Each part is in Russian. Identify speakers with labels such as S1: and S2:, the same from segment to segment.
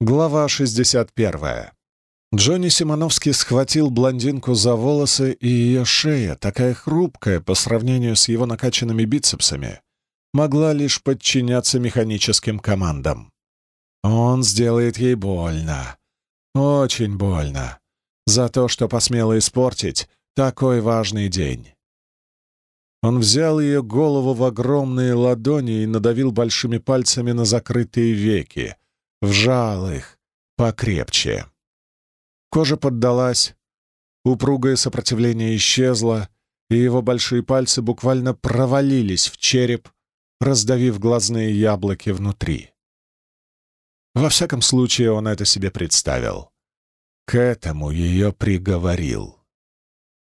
S1: Глава 61. Джонни Симоновский схватил блондинку за волосы, и ее шея, такая хрупкая по сравнению с его накачанными бицепсами, могла лишь подчиняться механическим командам. Он сделает ей больно. Очень больно. За то, что посмело испортить такой важный день. Он взял ее голову в огромные ладони и надавил большими пальцами на закрытые веки, вжал их покрепче. Кожа поддалась, упругое сопротивление исчезло, и его большие пальцы буквально провалились в череп, раздавив глазные яблоки внутри. Во всяком случае, он это себе представил. К этому ее приговорил.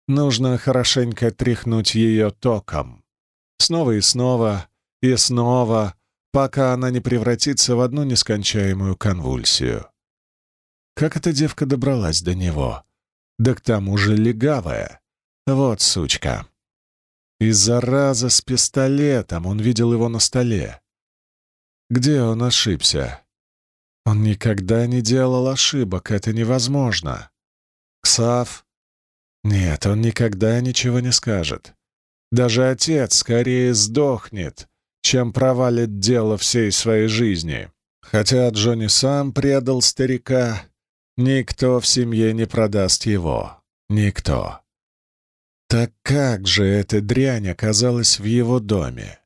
S1: Нужно хорошенько тряхнуть ее током. Снова и снова, и снова, пока она не превратится в одну нескончаемую конвульсию. Как эта девка добралась до него? Да к тому же легавая. Вот сучка. И зараза с пистолетом, он видел его на столе. Где он ошибся? Он никогда не делал ошибок, это невозможно. Ксав? Нет, он никогда ничего не скажет. Даже отец скорее сдохнет, чем провалит дело всей своей жизни. Хотя Джонни сам предал старика, никто в семье не продаст его. Никто. Так как же эта дрянь оказалась в его доме?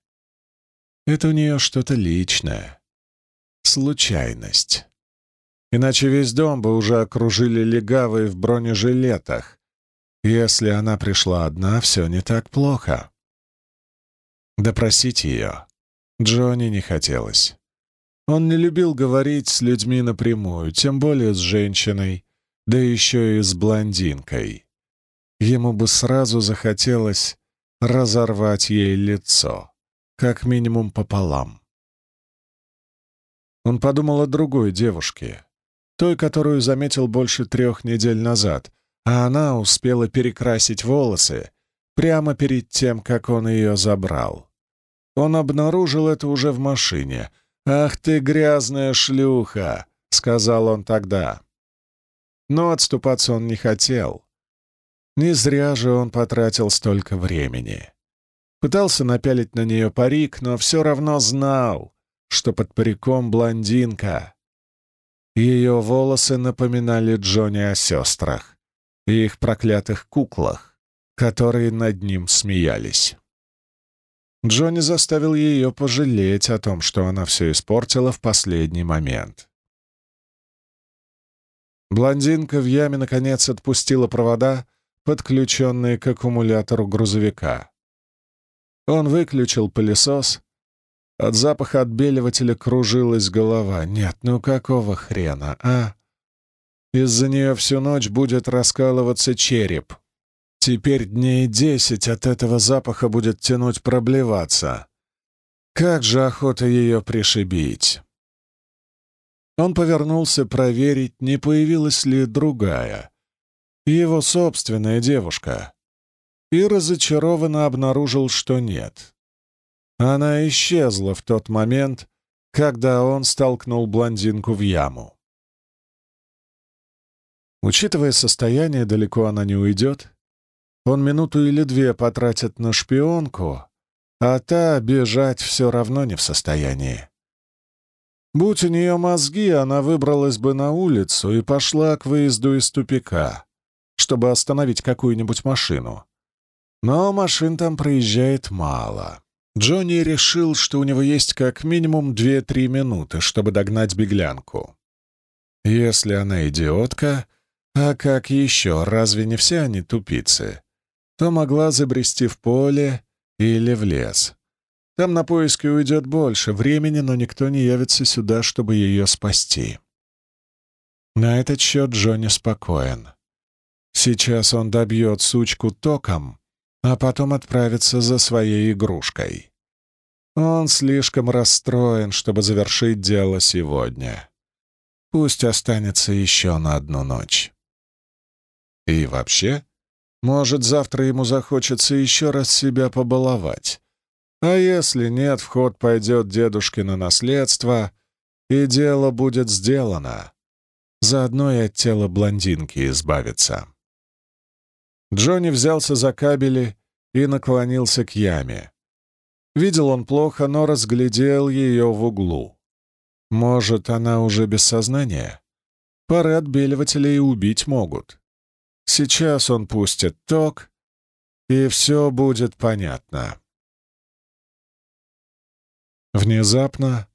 S1: Это у нее что-то личное. Случайность. Иначе весь дом бы уже окружили легавые в бронежилетах. Если она пришла одна, все не так плохо. Допросить ее Джонни не хотелось. Он не любил говорить с людьми напрямую, тем более с женщиной, да еще и с блондинкой. Ему бы сразу захотелось разорвать ей лицо, как минимум пополам. Он подумал о другой девушке, той, которую заметил больше трех недель назад, а она успела перекрасить волосы прямо перед тем, как он ее забрал. Он обнаружил это уже в машине. «Ах ты, грязная шлюха!» — сказал он тогда. Но отступаться он не хотел. Не зря же он потратил столько времени. Пытался напялить на нее парик, но все равно знал, что под париком блондинка. Ее волосы напоминали Джонни о сестрах и их проклятых куклах, которые над ним смеялись. Джонни заставил ее пожалеть о том, что она все испортила в последний момент. Блондинка в яме, наконец, отпустила провода, подключенные к аккумулятору грузовика. Он выключил пылесос. От запаха отбеливателя кружилась голова. Нет, ну какого хрена, а? Из-за нее всю ночь будет раскалываться череп. Теперь дней десять от этого запаха будет тянуть проблеваться. Как же охота ее пришибить! Он повернулся проверить, не появилась ли другая, его собственная девушка, и разочарованно обнаружил, что нет. Она исчезла в тот момент, когда он столкнул блондинку в яму. Учитывая состояние, далеко она не уйдет, он минуту или две потратит на шпионку, а та бежать все равно не в состоянии. Будь у нее мозги, она выбралась бы на улицу и пошла к выезду из тупика, чтобы остановить какую-нибудь машину. Но машин там проезжает мало. Джонни решил, что у него есть как минимум 2-3 минуты, чтобы догнать беглянку. Если она идиотка, а как еще, разве не все они тупицы? То могла забрести в поле или в лес. Там на поиски уйдет больше времени, но никто не явится сюда, чтобы ее спасти. На этот счет Джонни спокоен. Сейчас он добьет сучку током, а потом отправится за своей игрушкой. Он слишком расстроен, чтобы завершить дело сегодня. Пусть останется еще на одну ночь. И вообще, может, завтра ему захочется еще раз себя побаловать. А если нет, в ход пойдет дедушкино наследство, и дело будет сделано. Заодно и от тела блондинки избавиться. Джонни взялся за кабели и наклонился к яме. Видел он плохо, но разглядел ее в углу. Может, она уже без сознания? Пары отбеливателей убить могут. Сейчас он пустит ток, и все будет понятно. Внезапно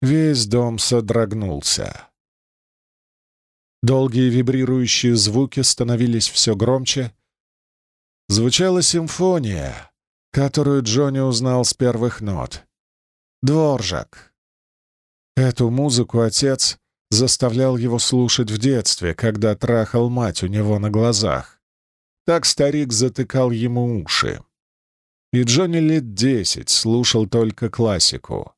S1: весь дом содрогнулся. Долгие вибрирующие звуки становились все громче. Звучала симфония, которую Джонни узнал с первых нот. Дворжак. Эту музыку отец заставлял его слушать в детстве, когда трахал мать у него на глазах. Так старик затыкал ему уши. И Джонни лет десять слушал только классику.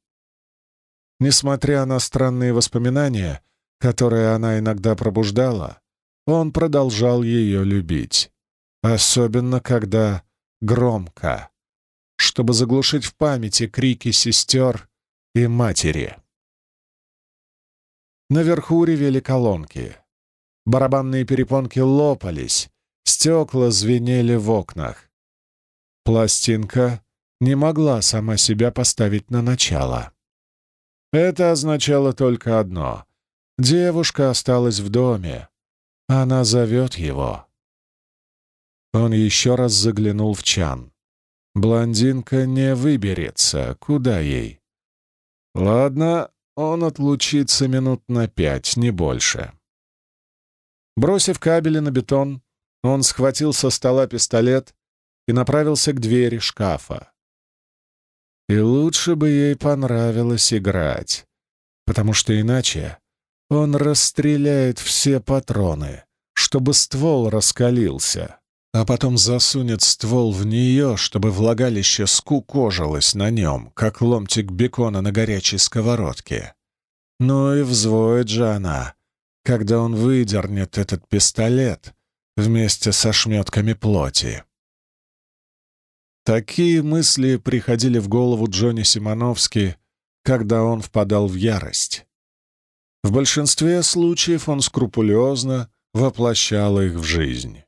S1: Несмотря на странные воспоминания, которые она иногда пробуждала, он продолжал ее любить. Особенно, когда громко, чтобы заглушить в памяти крики сестер и матери. Наверху ревели колонки. Барабанные перепонки лопались, стекла звенели в окнах. Пластинка не могла сама себя поставить на начало. Это означало только одно — девушка осталась в доме. Она зовет его. Он еще раз заглянул в чан. Блондинка не выберется, куда ей? Ладно, он отлучится минут на пять, не больше. Бросив кабели на бетон, он схватил со стола пистолет и направился к двери шкафа. И лучше бы ей понравилось играть, потому что иначе он расстреляет все патроны, чтобы ствол раскалился а потом засунет ствол в нее, чтобы влагалище скукожилось на нем, как ломтик бекона на горячей сковородке. Ну и взвоет же она, когда он выдернет этот пистолет вместе со шметками плоти. Такие мысли приходили в голову Джонни Симоновски, когда он впадал в ярость. В большинстве случаев он скрупулезно воплощал их в жизнь.